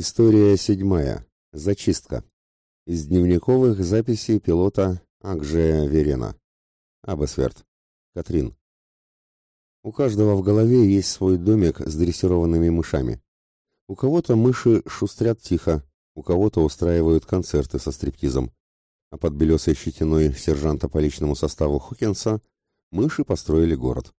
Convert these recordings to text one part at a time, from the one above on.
История седьмая. Зачистка. Из дневниковых записей пилота Акжея Верена. Абесверт. Катрин. У каждого в голове есть свой домик с дрессированными мышами. У кого-то мыши шустрят тихо, у кого-то устраивают концерты со стриптизом. А под белесой щетиной сержанта по личному составу Хокинса мыши построили город.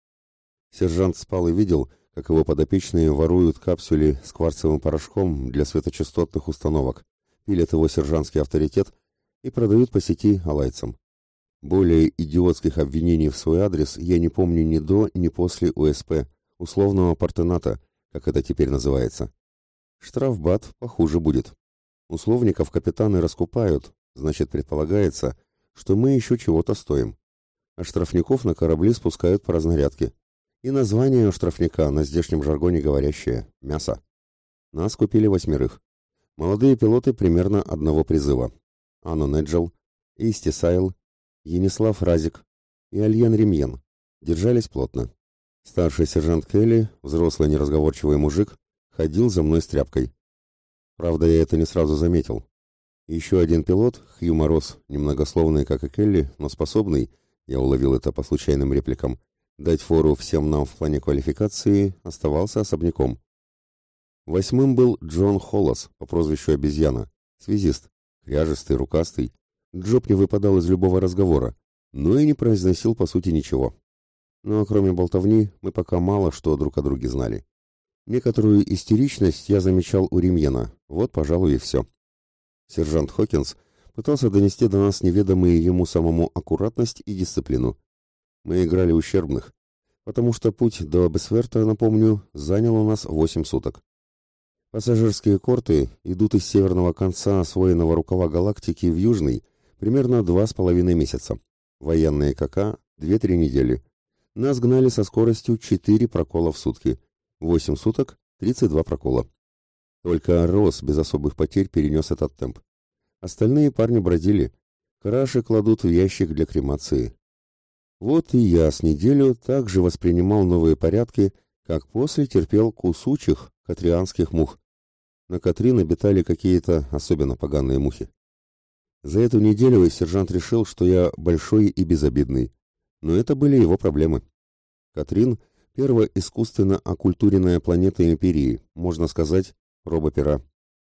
Сержант спал и видел, как его подопечные воруют капсули с кварцевым порошком для светочастотных установок, пилят его сержантский авторитет и продают по сети алайцам. Более идиотских обвинений в свой адрес я не помню ни до, ни после УСП, условного партената, как это теперь называется. Штрафбат похуже будет. Условников капитаны раскупают, значит предполагается, что мы еще чего-то стоим. А штрафников на корабли спускают по разнарядке. И название у штрафника на здешнем жаргоне говорящее – мясо. Нас купили восьмерых. Молодые пилоты примерно одного призыва. Анна Неджел, Исти Сайл, Енислав Разик и Альен Ремьен. Держались плотно. Старший сержант Келли, взрослый неразговорчивый мужик, ходил за мной с тряпкой. Правда, я это не сразу заметил. Еще один пилот, Хью Мороз, немногословный, как и Келли, но способный, я уловил это по случайным репликам, дать фору всем нам в плане квалификации, оставался особняком. Восьмым был Джон Холлас по прозвищу Обезьяна, связист, кряжестый, рукастый. Джоб не выпадал из любого разговора, но и не произносил по сути ничего. Но кроме болтовни, мы пока мало что друг о друге знали. Некоторую истеричность я замечал у Римьена, вот, пожалуй, и все. Сержант Хокинс пытался донести до нас неведомые ему самому аккуратность и дисциплину. Мы играли ущербных, потому что путь до Бесверта, напомню, занял у нас восемь суток. Пассажирские корты идут из северного конца освоенного рукава галактики в южный примерно два с половиной месяца. Военные КК – две-три недели. Нас гнали со скоростью четыре прокола в сутки. Восемь суток – тридцать два прокола. Только Рос без особых потерь перенес этот темп. Остальные парни бродили. Краши кладут в ящик для кремации. Вот и я с неделю также воспринимал новые порядки, как после терпел кусучих катрианских мух. На Катрин обитали какие-то особенно поганые мухи. За эту неделю сержант решил, что я большой и безобидный. Но это были его проблемы. Катрин — первая искусственно оккультуренная планета Империи, можно сказать, робопера.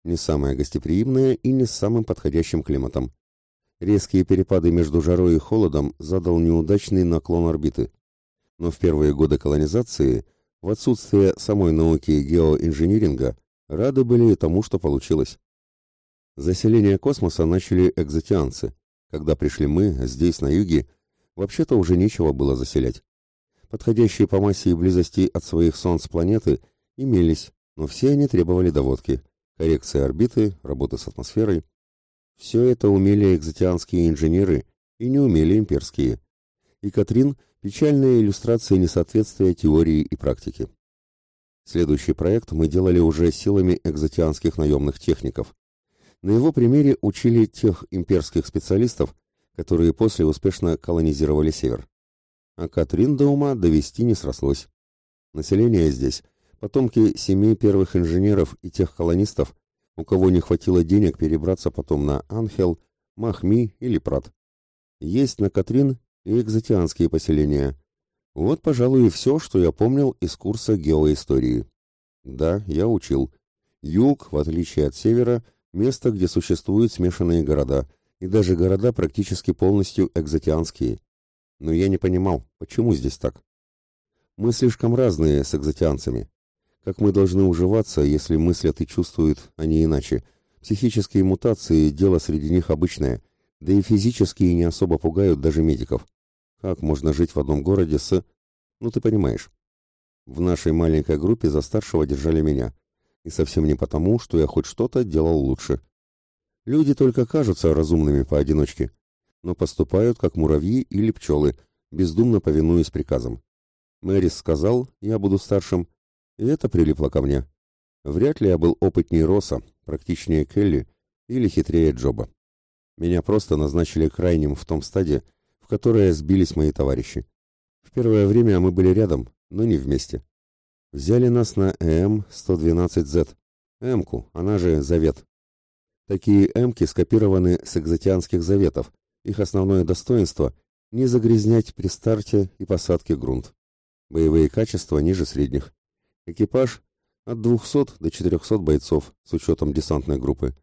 Не самая гостеприимная и не с самым подходящим климатом. Резкие перепады между жарой и холодом задал неудачный наклон орбиты. Но в первые годы колонизации в отсутствие самой науки геоинжиниринга рады были тому, что получилось. Заселение космоса начали экзотианцы. Когда пришли мы, здесь, на юге, вообще-то уже нечего было заселять. Подходящие по массе и близости от своих солнц планеты имелись, но все они требовали доводки, коррекции орбиты, работы с атмосферой. Все это умели экзотианские инженеры и не умели имперские. И Катрин Печальная иллюстрация несоответствия теории и практики. Следующий проект мы делали уже силами экзотианских наемных техников. На его примере учили тех имперских специалистов, которые после успешно колонизировали Север. А Катрин до ума довести не срослось. Население здесь – потомки семей первых инженеров и тех колонистов, у кого не хватило денег перебраться потом на Анхел, Махми или Прат. Есть на Катрин и экзотианские поселения. Вот, пожалуй, и все, что я помнил из курса геоистории. Да, я учил. Юг, в отличие от севера, место, где существуют смешанные города, и даже города практически полностью экзотианские. Но я не понимал, почему здесь так. Мы слишком разные с экзотианцами. Как мы должны уживаться, если мыслят и чувствуют они иначе? Психические мутации – дело среди них обычное, да и физические не особо пугают даже медиков. Как можно жить в одном городе с... Ну, ты понимаешь. В нашей маленькой группе за старшего держали меня. И совсем не потому, что я хоть что-то делал лучше. Люди только кажутся разумными поодиночке, но поступают как муравьи или пчелы, бездумно повинуясь приказам. Мэрис сказал, я буду старшим, и это прилипло ко мне. Вряд ли я был опытнее Роса, практичнее Келли или хитрее Джоба. Меня просто назначили крайним в том стаде, в которое сбились мои товарищи. В первое время мы были рядом, но не вместе. Взяли нас на ЭМ-112Z, Эмку, она же Завет. Такие эмки скопированы с экзотианских заветов. Их основное достоинство – не загрязнять при старте и посадке грунт. Боевые качества ниже средних. Экипаж – от 200 до 400 бойцов с учетом десантной группы.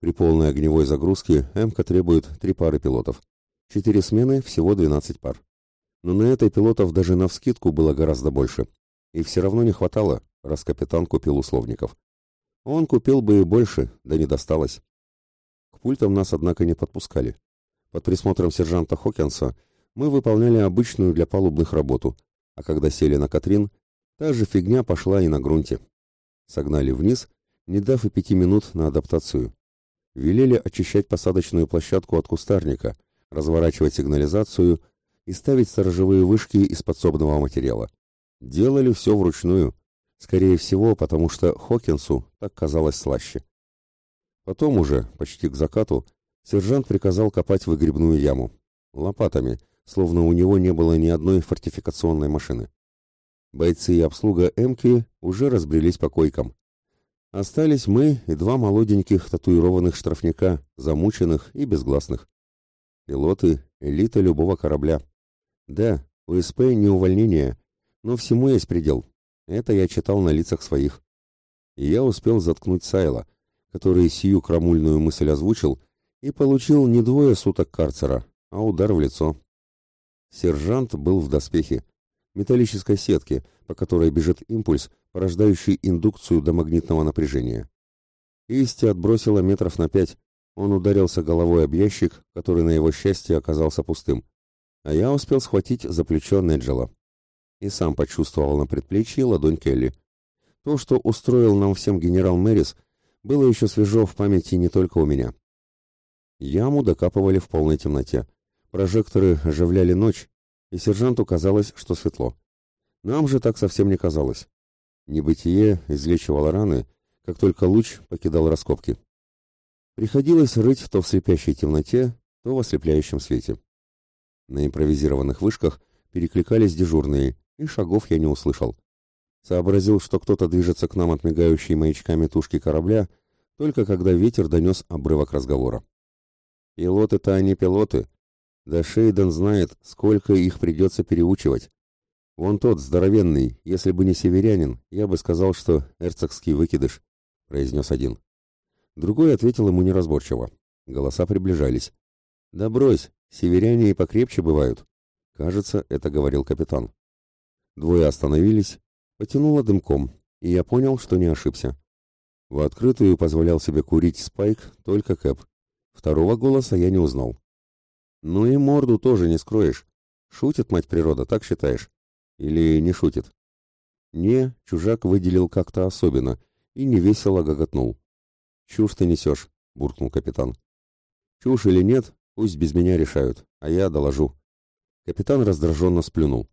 При полной огневой загрузке МК требует три пары пилотов. Четыре смены – всего 12 пар. Но на этой пилотов даже навскидку было гораздо больше. И все равно не хватало, раз капитан купил условников. Он купил бы и больше, да не досталось. К пультам нас, однако, не подпускали. Под присмотром сержанта Хокинса мы выполняли обычную для палубных работу, а когда сели на Катрин, та же фигня пошла и на грунте. Согнали вниз, не дав и пяти минут на адаптацию. Велели очищать посадочную площадку от кустарника, разворачивать сигнализацию и ставить сторожевые вышки из подсобного материала. Делали все вручную, скорее всего, потому что Хокинсу так казалось слаще. Потом уже, почти к закату, сержант приказал копать выгребную яму. Лопатами, словно у него не было ни одной фортификационной машины. Бойцы и обслуга «Эмки» уже разбрелись по койкам. Остались мы и два молоденьких татуированных штрафника, замученных и безгласных. Пилоты — элита любого корабля. Да, УСП не увольнение, но всему есть предел. Это я читал на лицах своих. И я успел заткнуть Сайла, который сию крамульную мысль озвучил и получил не двое суток карцера, а удар в лицо. Сержант был в доспехе, металлической сетке, по которой бежит импульс, порождающий индукцию до магнитного напряжения. Исти отбросило метров на пять. Он ударился головой об ящик, который на его счастье оказался пустым а я успел схватить за плечо Неджела. И сам почувствовал на предплечье ладонь Келли. То, что устроил нам всем генерал Мэрис, было еще свежо в памяти не только у меня. Яму докапывали в полной темноте. Прожекторы оживляли ночь, и сержанту казалось, что светло. Нам же так совсем не казалось. Небытие излечивало раны, как только луч покидал раскопки. Приходилось рыть то в слепящей темноте, то в ослепляющем свете. На импровизированных вышках перекликались дежурные, и шагов я не услышал. Сообразил, что кто-то движется к нам от мигающей маячками тушки корабля, только когда ветер донес обрывок разговора. Пилоты-то они пилоты. Да Шейден знает, сколько их придется переучивать. Вон тот, здоровенный, если бы не северянин, я бы сказал, что эрцогский выкидыш, произнес один. Другой ответил ему неразборчиво. Голоса приближались. Да брось, Северяне и покрепче бывают. Кажется, это говорил капитан. Двое остановились, потянуло дымком, и я понял, что не ошибся. В открытую позволял себе курить Спайк только Кэп. Второго голоса я не узнал. Ну и морду тоже не скроешь. Шутит мать природа, так считаешь? Или не шутит? Не, чужак выделил как-то особенно и невесело гоготнул. «Чушь ты несешь», — буркнул капитан. «Чушь или нет, Пусть без меня решают, а я доложу. Капитан раздраженно сплюнул.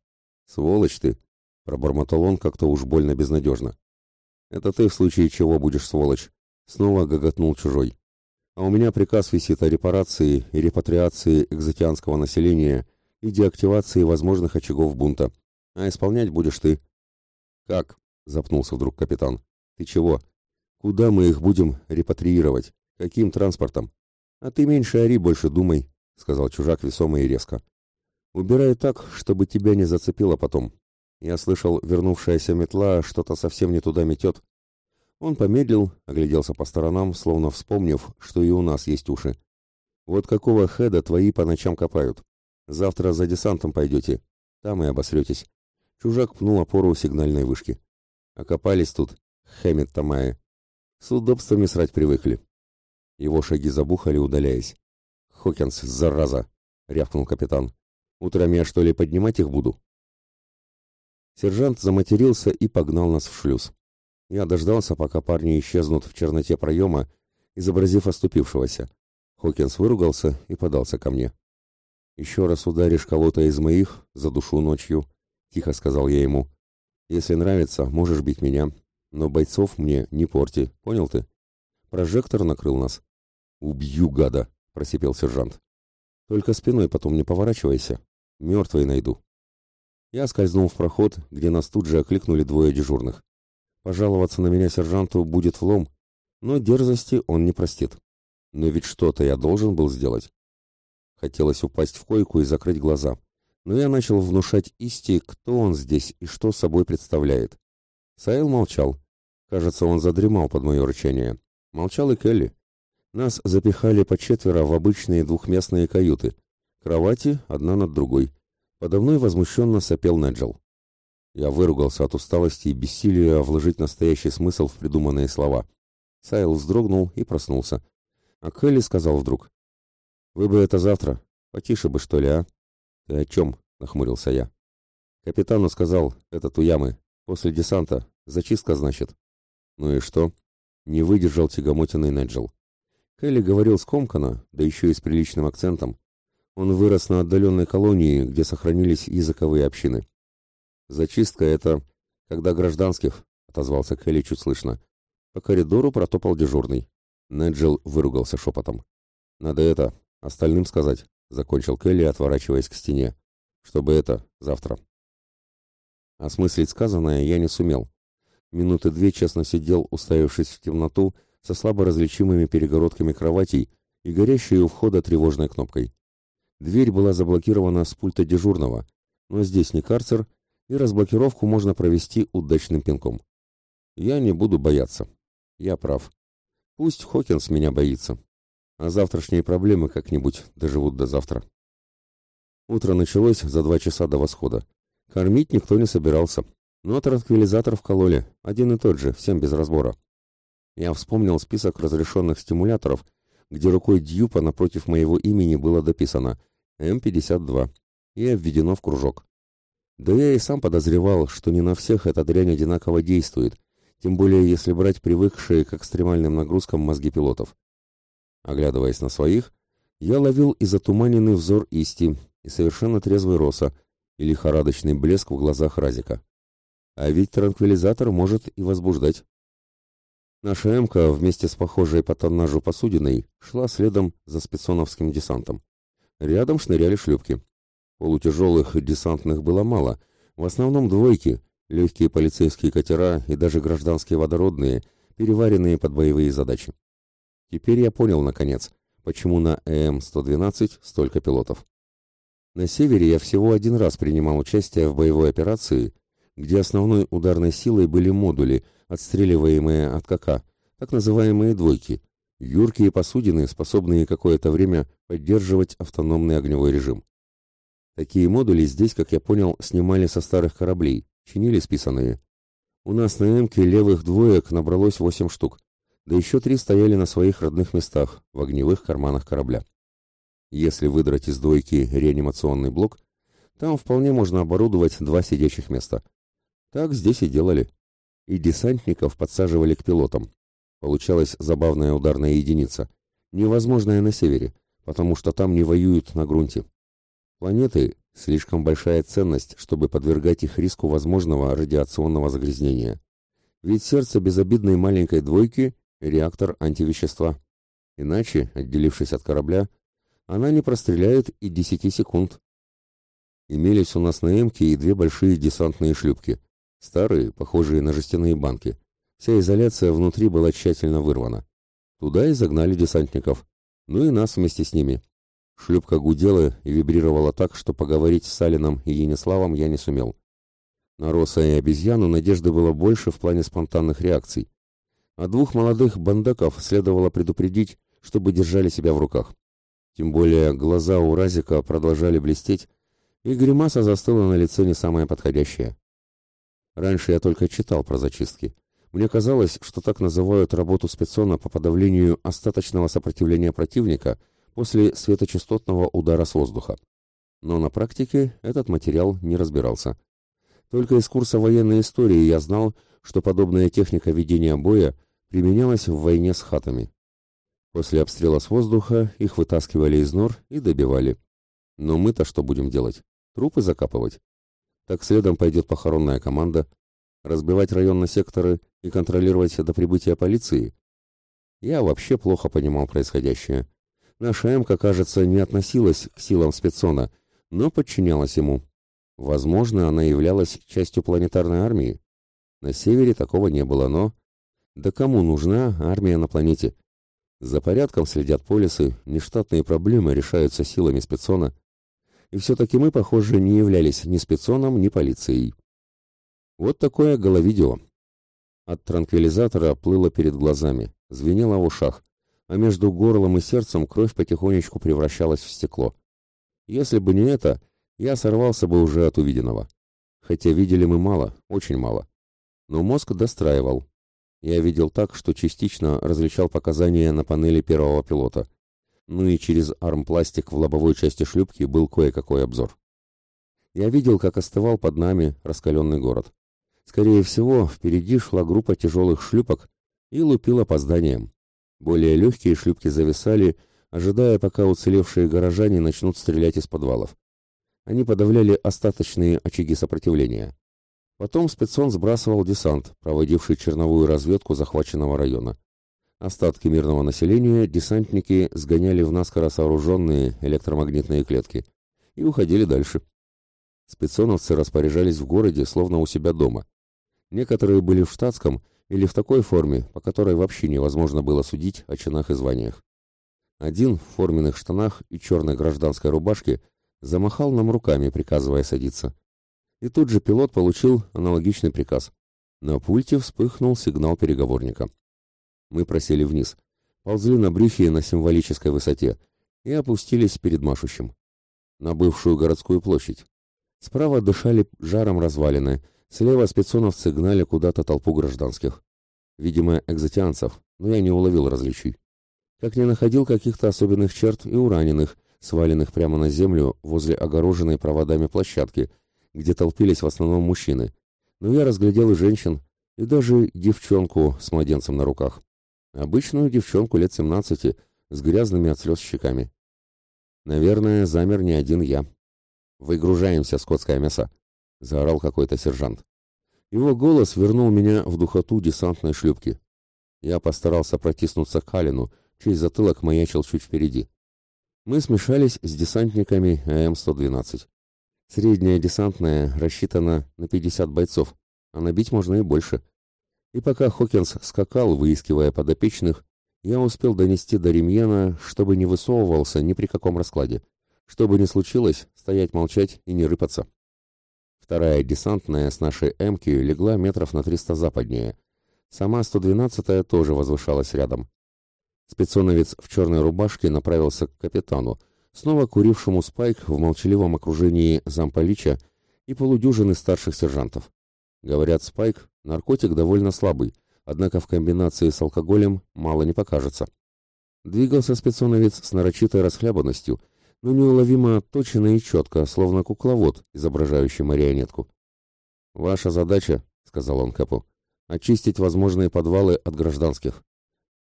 «Сволочь ты!» — пробормотал он как-то уж больно безнадежно. «Это ты в случае чего будешь сволочь!» — снова гоготнул чужой. «А у меня приказ висит о репарации и репатриации экзотианского населения и деактивации возможных очагов бунта. А исполнять будешь ты». «Как?» — запнулся вдруг капитан. «Ты чего? Куда мы их будем репатриировать? Каким транспортом?» «А ты меньше ори, больше думай», — сказал чужак весомо и резко. «Убирай так, чтобы тебя не зацепило потом. Я слышал, вернувшаяся метла что-то совсем не туда метет». Он помедлил, огляделся по сторонам, словно вспомнив, что и у нас есть уши. «Вот какого хеда твои по ночам копают? Завтра за десантом пойдете, там и обосретесь». Чужак пнул опору сигнальной вышки. «Окопались тут, хэмит Тамая. С удобствами срать привыкли». Его шаги забухали, удаляясь. «Хокинс, зараза!» — рявкнул капитан. «Утром я, что ли, поднимать их буду?» Сержант заматерился и погнал нас в шлюз. Я дождался, пока парни исчезнут в черноте проема, изобразив оступившегося. Хокинс выругался и подался ко мне. «Еще раз ударишь кого-то из моих, за душу ночью», — тихо сказал я ему. «Если нравится, можешь бить меня, но бойцов мне не порти, понял ты?» Прожектор накрыл нас. «Убью, гада!» — просипел сержант. «Только спиной потом не поворачивайся. Мертвый найду». Я скользнул в проход, где нас тут же окликнули двое дежурных. Пожаловаться на меня сержанту будет влом, но дерзости он не простит. Но ведь что-то я должен был сделать. Хотелось упасть в койку и закрыть глаза. Но я начал внушать Исти, кто он здесь и что собой представляет. Саил молчал. Кажется, он задремал под мое рычание. Молчал и Келли. Нас запихали по четверо в обычные двухместные каюты. Кровати одна над другой. Подо мной возмущенно сопел Неджел. Я выругался от усталости и бессилия вложить настоящий смысл в придуманные слова. Сайл вздрогнул и проснулся. А Келли сказал вдруг. «Вы бы это завтра. Потише бы, что ли, а?» «Ты о чем?» — нахмурился я. «Капитану сказал, этот у ямы. После десанта. Зачистка, значит». «Ну и что?» — не выдержал тягомотиный Неджел. Келли говорил скомканно, да еще и с приличным акцентом. Он вырос на отдаленной колонии, где сохранились языковые общины. «Зачистка — это когда гражданских», — отозвался Келли чуть слышно. По коридору протопал дежурный. Неджел выругался шепотом. «Надо это, остальным сказать», — закончил Келли, отворачиваясь к стене. «Чтобы это, завтра». Осмыслить сказанное я не сумел. Минуты две честно сидел, уставившись в темноту, со слабо различимыми перегородками кроватей и горящей у входа тревожной кнопкой. Дверь была заблокирована с пульта дежурного, но здесь не карцер, и разблокировку можно провести удачным пинком. Я не буду бояться. Я прав. Пусть Хокинс меня боится. А завтрашние проблемы как-нибудь доживут до завтра. Утро началось за два часа до восхода. Кормить никто не собирался. Но транквилизатор вкололи, один и тот же, всем без разбора. Я вспомнил список разрешенных стимуляторов, где рукой Дьюпа напротив моего имени было дописано М-52 и обведено в кружок. Да я и сам подозревал, что не на всех эта дрянь одинаково действует, тем более если брать привыкшие к экстремальным нагрузкам мозги пилотов. Оглядываясь на своих, я ловил и затуманенный взор Исти, и совершенно трезвый Роса, и лихорадочный блеск в глазах Разика. А ведь транквилизатор может и возбуждать. Наша «Эмка» вместе с похожей по тоннажу посудиной шла следом за спецоновским десантом. Рядом шныряли шлюпки. Полутяжелых десантных было мало, в основном двойки, легкие полицейские катера и даже гражданские водородные, переваренные под боевые задачи. Теперь я понял, наконец, почему на ЭМ-112 столько пилотов. На севере я всего один раз принимал участие в боевой операции, где основной ударной силой были модули, отстреливаемые от КК, так называемые «двойки», юркие посудины, способные какое-то время поддерживать автономный огневой режим. Такие модули здесь, как я понял, снимали со старых кораблей, чинили списанные. У нас на Эмке левых двоек набралось восемь штук, да еще три стояли на своих родных местах, в огневых карманах корабля. Если выдрать из двойки реанимационный блок, там вполне можно оборудовать два сидячих места. Так здесь и делали. И десантников подсаживали к пилотам, Получалась забавная ударная единица, невозможная на севере, потому что там не воюют на грунте. Планеты – слишком большая ценность, чтобы подвергать их риску возможного радиационного загрязнения. Ведь сердце безобидной маленькой двойки – реактор антивещества. Иначе, отделившись от корабля, она не простреляет и 10 секунд. Имелись у нас на Эмке и две большие десантные шлюпки, старые, похожие на жестяные банки. Вся изоляция внутри была тщательно вырвана. Туда и загнали десантников, ну и нас вместе с ними. Шлюпка гудела и вибрировала так, что поговорить с Салином и Ениславом я не сумел. На Роса и обезьяну надежды было больше в плане спонтанных реакций. А двух молодых бандеков следовало предупредить, чтобы держали себя в руках. Тем более глаза у Разика продолжали блестеть, и гримаса застыла на лице не самая подходящая. Раньше я только читал про зачистки. Мне казалось, что так называют работу спецона по подавлению остаточного сопротивления противника после светочастотного удара с воздуха. Но на практике этот материал не разбирался. Только из курса военной истории я знал, что подобная техника ведения боя применялась в войне с хатами. После обстрела с воздуха их вытаскивали из нор и добивали. Но мы-то что будем делать? Трупы закапывать? Так следом пойдет похоронная команда, разбивать район на секторы и контролировать до прибытия полиции? Я вообще плохо понимал происходящее. Наша МК, кажется, не относилась к силам спецона, но подчинялась ему. Возможно, она являлась частью планетарной армии. На севере такого не было, но... Да кому нужна армия на планете? За порядком следят полисы, нештатные проблемы решаются силами спецона. И все-таки мы, похоже, не являлись ни спецоном, ни полицией. Вот такое головидео. От транквилизатора плыло перед глазами, звенело в ушах, а между горлом и сердцем кровь потихонечку превращалась в стекло. Если бы не это, я сорвался бы уже от увиденного. Хотя видели мы мало, очень мало. Но мозг достраивал, я видел так, что частично различал показания на панели первого пилота. Ну и через армпластик в лобовой части шлюпки был кое-какой обзор. Я видел, как остывал под нами раскаленный город. Скорее всего, впереди шла группа тяжелых шлюпок и лупила по зданиям. Более легкие шлюпки зависали, ожидая, пока уцелевшие горожане начнут стрелять из подвалов. Они подавляли остаточные очаги сопротивления. Потом спецон сбрасывал десант, проводивший черновую разведку захваченного района. Остатки мирного населения десантники сгоняли в наскоро сооруженные электромагнитные клетки и уходили дальше. Спецоновцы распоряжались в городе, словно у себя дома. Некоторые были в штатском или в такой форме, по которой вообще невозможно было судить о чинах и званиях. Один в форменных штанах и черной гражданской рубашке замахал нам руками, приказывая садиться. И тут же пилот получил аналогичный приказ. На пульте вспыхнул сигнал переговорника. Мы просели вниз, ползли на брюхе на символической высоте и опустились перед машущим. На бывшую городскую площадь. Справа дышали жаром развалины, слева спецоновцы гнали куда-то толпу гражданских. Видимо, экзотианцев, но я не уловил различий. Как не находил каких-то особенных черт и у раненых, сваленных прямо на землю возле огороженной проводами площадки, где толпились в основном мужчины, но я разглядел и женщин, и даже девчонку с младенцем на руках. Обычную девчонку лет семнадцати, с грязными от слез щеками. Наверное, замер не один я. «Выгружаемся, скотское мясо!» — заорал какой-то сержант. Его голос вернул меня в духоту десантной шлюпки. Я постарался протиснуться к Калину, чей затылок маячил чуть впереди. Мы смешались с десантниками АМ-112. Средняя десантная рассчитана на 50 бойцов, а набить можно и больше. И пока Хокинс скакал, выискивая подопечных, я успел донести до Ремьена, чтобы не высовывался ни при каком раскладе. Что бы ни случилось, стоять молчать и не рыпаться. Вторая десантная с нашей «Эмки» легла метров на 300 западнее. Сама 112-я тоже возвышалась рядом. Спецоновец в черной рубашке направился к капитану, снова курившему спайк в молчаливом окружении замполича и полудюжины старших сержантов. Говорят, спайк – наркотик довольно слабый, однако в комбинации с алкоголем мало не покажется. Двигался спецоновец с нарочитой расхлябанностью, но неуловимо точно и четко, словно кукловод, изображающий марионетку. «Ваша задача», — сказал он Кэпу, — «очистить возможные подвалы от гражданских.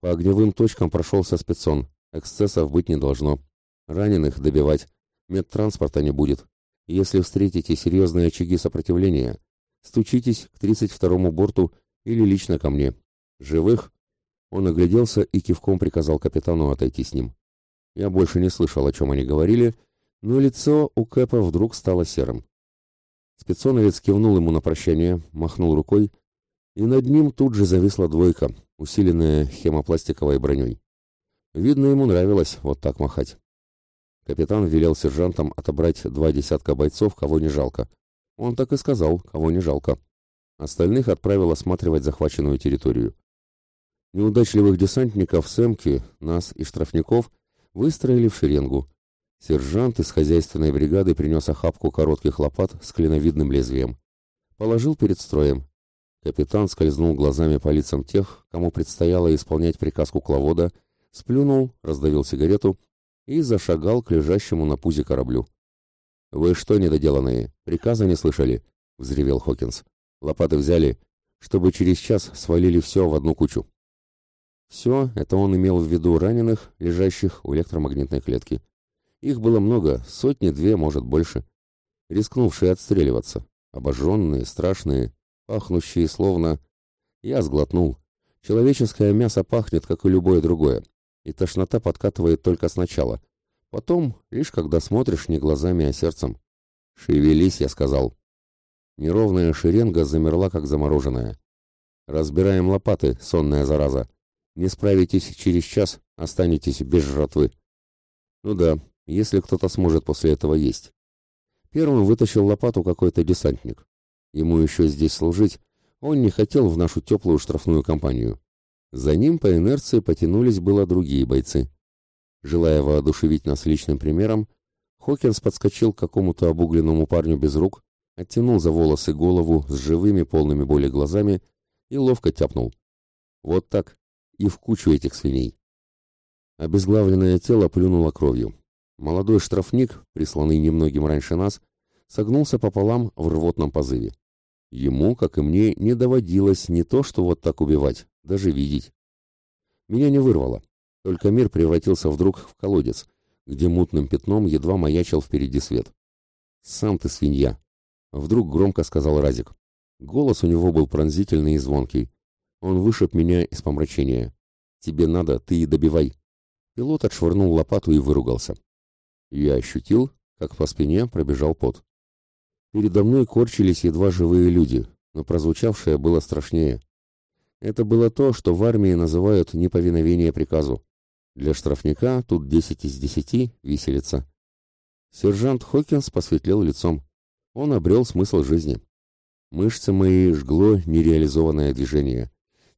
По огневым точкам прошелся спецон, эксцессов быть не должно. Раненых добивать. Медтранспорта не будет. Если встретите серьезные очаги сопротивления, стучитесь к 32-му борту или лично ко мне. Живых?» Он огляделся и кивком приказал капитану отойти с ним. Я больше не слышал, о чем они говорили, но лицо у Кэпа вдруг стало серым. Спецоновец кивнул ему на прощание, махнул рукой, и над ним тут же зависла двойка, усиленная хемопластиковой броней. Видно, ему нравилось вот так махать. Капитан велел сержантам отобрать два десятка бойцов, кого не жалко. Он так и сказал, кого не жалко. Остальных отправил осматривать захваченную территорию. Неудачливых десантников Сэмки, нас и штрафников выстроили в шеренгу. Сержант из хозяйственной бригады принес охапку коротких лопат с клиновидным лезвием. Положил перед строем. Капитан скользнул глазами по лицам тех, кому предстояло исполнять приказ кукловода, сплюнул, раздавил сигарету и зашагал к лежащему на пузе кораблю. «Вы что, недоделанные, приказа не слышали?» — взревел Хокинс. «Лопаты взяли, чтобы через час свалили все в одну кучу». Все это он имел в виду раненых, лежащих у электромагнитной клетки. Их было много, сотни-две, может, больше. Рискнувшие отстреливаться. Обожженные, страшные, пахнущие словно... Я сглотнул. Человеческое мясо пахнет, как и любое другое и тошнота подкатывает только сначала. Потом, лишь когда смотришь не глазами, а сердцем. «Шевелись», — я сказал. Неровная шеренга замерла, как замороженная. Разбираем лопаты, сонная зараза. Не справитесь через час, останетесь без жратвы. Ну да, если кто-то сможет после этого есть. Первым вытащил лопату какой-то десантник. Ему еще здесь служить, он не хотел в нашу теплую штрафную компанию. За ним по инерции потянулись было другие бойцы. Желая воодушевить нас личным примером, Хокинс подскочил к какому-то обугленному парню без рук, оттянул за волосы голову с живыми полными боли глазами и ловко тяпнул. Вот так, и в кучу этих свиней. Обезглавленное тело плюнуло кровью. Молодой штрафник, присланный немногим раньше нас, согнулся пополам в рвотном позыве. Ему, как и мне, не доводилось не то, что вот так убивать, даже видеть. Меня не вырвало, только мир превратился вдруг в колодец, где мутным пятном едва маячил впереди свет. «Сам ты свинья!» — вдруг громко сказал Разик. Голос у него был пронзительный и звонкий. Он вышиб меня из помрачения. «Тебе надо, ты и добивай!» Пилот отшвырнул лопату и выругался. Я ощутил, как по спине пробежал пот. Передо мной корчились едва живые люди, но прозвучавшее было страшнее. Это было то, что в армии называют неповиновение приказу. Для штрафника тут десять из десяти виселица. Сержант Хокинс посветлел лицом. Он обрел смысл жизни. Мышцы мои жгло нереализованное движение.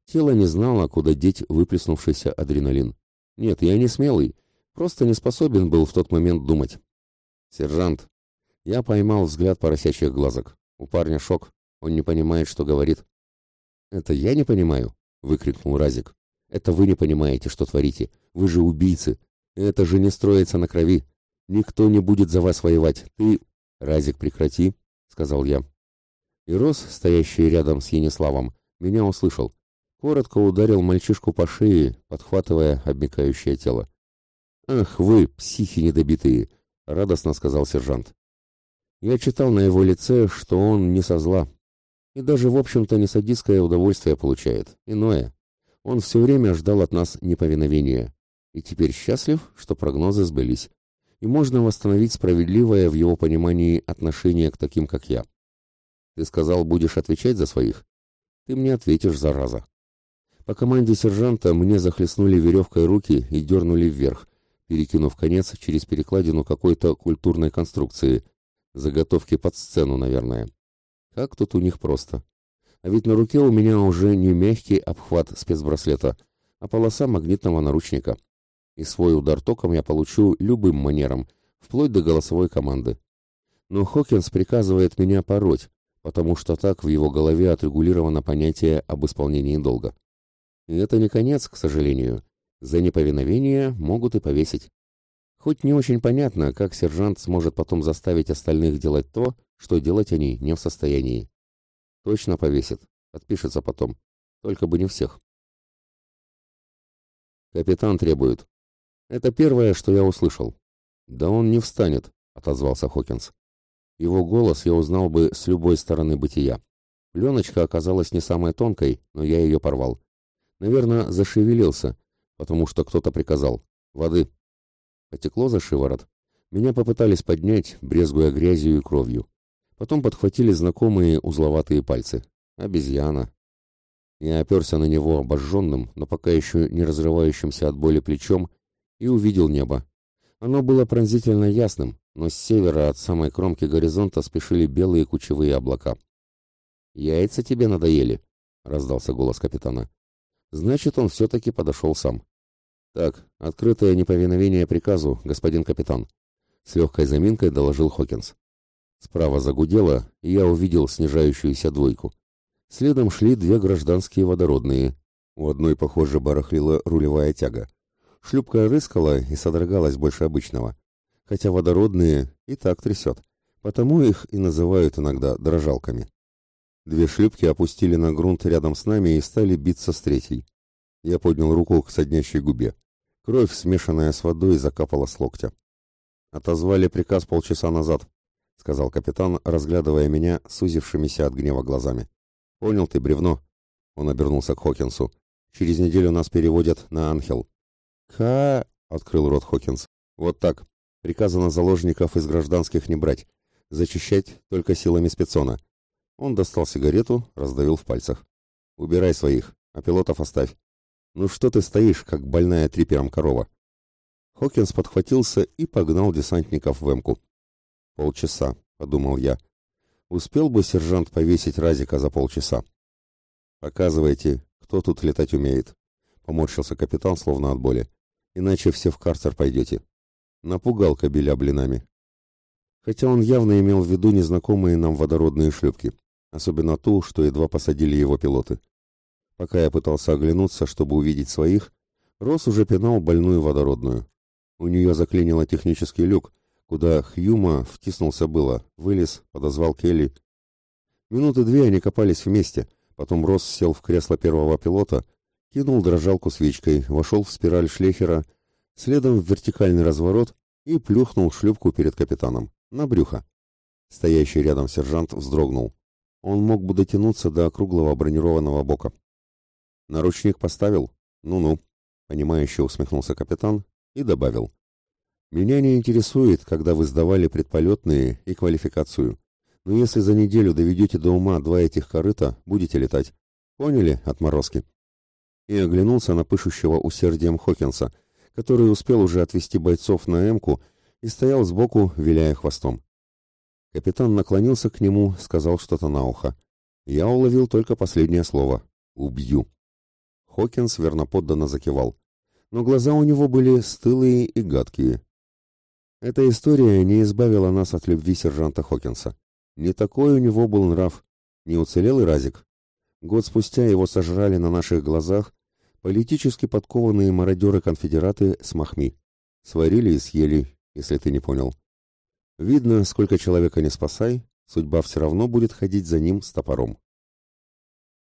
Тело не знало, куда деть выплеснувшийся адреналин. Нет, я не смелый, Просто не способен был в тот момент думать. «Сержант!» Я поймал взгляд поросячьих глазок. У парня шок. Он не понимает, что говорит. «Это я не понимаю?» — выкрикнул Разик. «Это вы не понимаете, что творите. Вы же убийцы. Это же не строится на крови. Никто не будет за вас воевать. Ты...» «Разик, прекрати!» — сказал я. И Рос, стоящий рядом с Ениславом, меня услышал. Коротко ударил мальчишку по шее, подхватывая обмекающее тело. «Ах вы, психи недобитые!» — радостно сказал сержант. Я читал на его лице, что он не со зла. И даже, в общем-то, не садистское удовольствие получает. Иное. Он все время ждал от нас неповиновения. И теперь счастлив, что прогнозы сбылись. И можно восстановить справедливое в его понимании отношение к таким, как я. Ты сказал, будешь отвечать за своих? Ты мне ответишь, зараза. По команде сержанта мне захлестнули веревкой руки и дернули вверх, перекинув конец через перекладину какой-то культурной конструкции. Заготовки под сцену, наверное. Как тут у них просто. А ведь на руке у меня уже не мягкий обхват спецбраслета, а полоса магнитного наручника. И свой удар током я получу любым манером, вплоть до голосовой команды. Но Хокинс приказывает меня пороть, потому что так в его голове отрегулировано понятие об исполнении долга. И это не конец, к сожалению. За неповиновение могут и повесить. Хоть не очень понятно, как сержант сможет потом заставить остальных делать то, что делать они не в состоянии. Точно повесит, отпишется потом. Только бы не всех. Капитан требует. Это первое, что я услышал. Да он не встанет, отозвался Хокинс. Его голос я узнал бы с любой стороны бытия. Пленочка оказалась не самой тонкой, но я ее порвал. Наверное, зашевелился, потому что кто-то приказал «Воды». Потекло за шиворот. Меня попытались поднять, брезгуя грязью и кровью. Потом подхватили знакомые узловатые пальцы. Обезьяна. Я оперся на него обожженным, но пока еще не разрывающимся от боли плечом, и увидел небо. Оно было пронзительно ясным, но с севера от самой кромки горизонта спешили белые кучевые облака. «Яйца тебе надоели?» — раздался голос капитана. «Значит, он все-таки подошел сам». «Так, открытое неповиновение приказу, господин капитан», — с легкой заминкой доложил Хокинс. Справа загудело, и я увидел снижающуюся двойку. Следом шли две гражданские водородные. У одной, похоже, барахлила рулевая тяга. Шлюпка рыскала и содрогалась больше обычного. Хотя водородные и так трясет. Потому их и называют иногда дрожалками. Две шлюпки опустили на грунт рядом с нами и стали биться с третьей. Я поднял руку к соднящей губе. Кровь, смешанная с водой, закапала с локтя. «Отозвали приказ полчаса назад», — сказал капитан, разглядывая меня сузившимися от гнева глазами. «Понял ты, бревно?» Он обернулся к Хокинсу. «Через неделю нас переводят на Анхел». «Ка...» — открыл рот Хокинс. «Вот так. Приказано заложников из гражданских не брать. Зачищать только силами спецона». Он достал сигарету, раздавил в пальцах. Убирай своих, а пилотов оставь. Ну что ты стоишь, как больная трипером корова? Хокинс подхватился и погнал десантников в эмку. Полчаса, подумал я. Успел бы сержант повесить Разика за полчаса. Показывайте, кто тут летать умеет. Поморщился капитан, словно от боли. Иначе все в карцер пойдете. Напугал кобеля блинами. Хотя он явно имел в виду незнакомые нам водородные шлюпки. Особенно ту, что едва посадили его пилоты. Пока я пытался оглянуться, чтобы увидеть своих, Рос уже пинал больную водородную. У нее заклинило технический люк, куда Хьюма втиснулся было, вылез, подозвал Келли. Минуты две они копались вместе, потом Рос сел в кресло первого пилота, кинул дрожалку свечкой, вошел в спираль шлейфера, следом в вертикальный разворот и плюхнул шлюпку перед капитаном, на брюхо. Стоящий рядом сержант вздрогнул. Он мог бы дотянуться до округлого бронированного бока. «Наручник поставил? Ну-ну», — понимающе усмехнулся капитан и добавил. «Меня не интересует, когда вы сдавали предполетные и квалификацию. Но если за неделю доведете до ума два этих корыта, будете летать. Поняли, отморозки?» И оглянулся на пышущего усердием Хокинса, который успел уже отвести бойцов на эмку и стоял сбоку, виляя хвостом. Капитан наклонился к нему, сказал что-то на ухо. Я уловил только последнее слово. «Убью». Хокинс верноподданно закивал но глаза у него были стылые и гадкие. Эта история не избавила нас от любви сержанта Хокинса. Не такой у него был нрав, не уцелел и разик. Год спустя его сожрали на наших глазах политически подкованные мародеры-конфедераты с Махми. Сварили и съели, если ты не понял. Видно, сколько человека не спасай, судьба все равно будет ходить за ним с топором.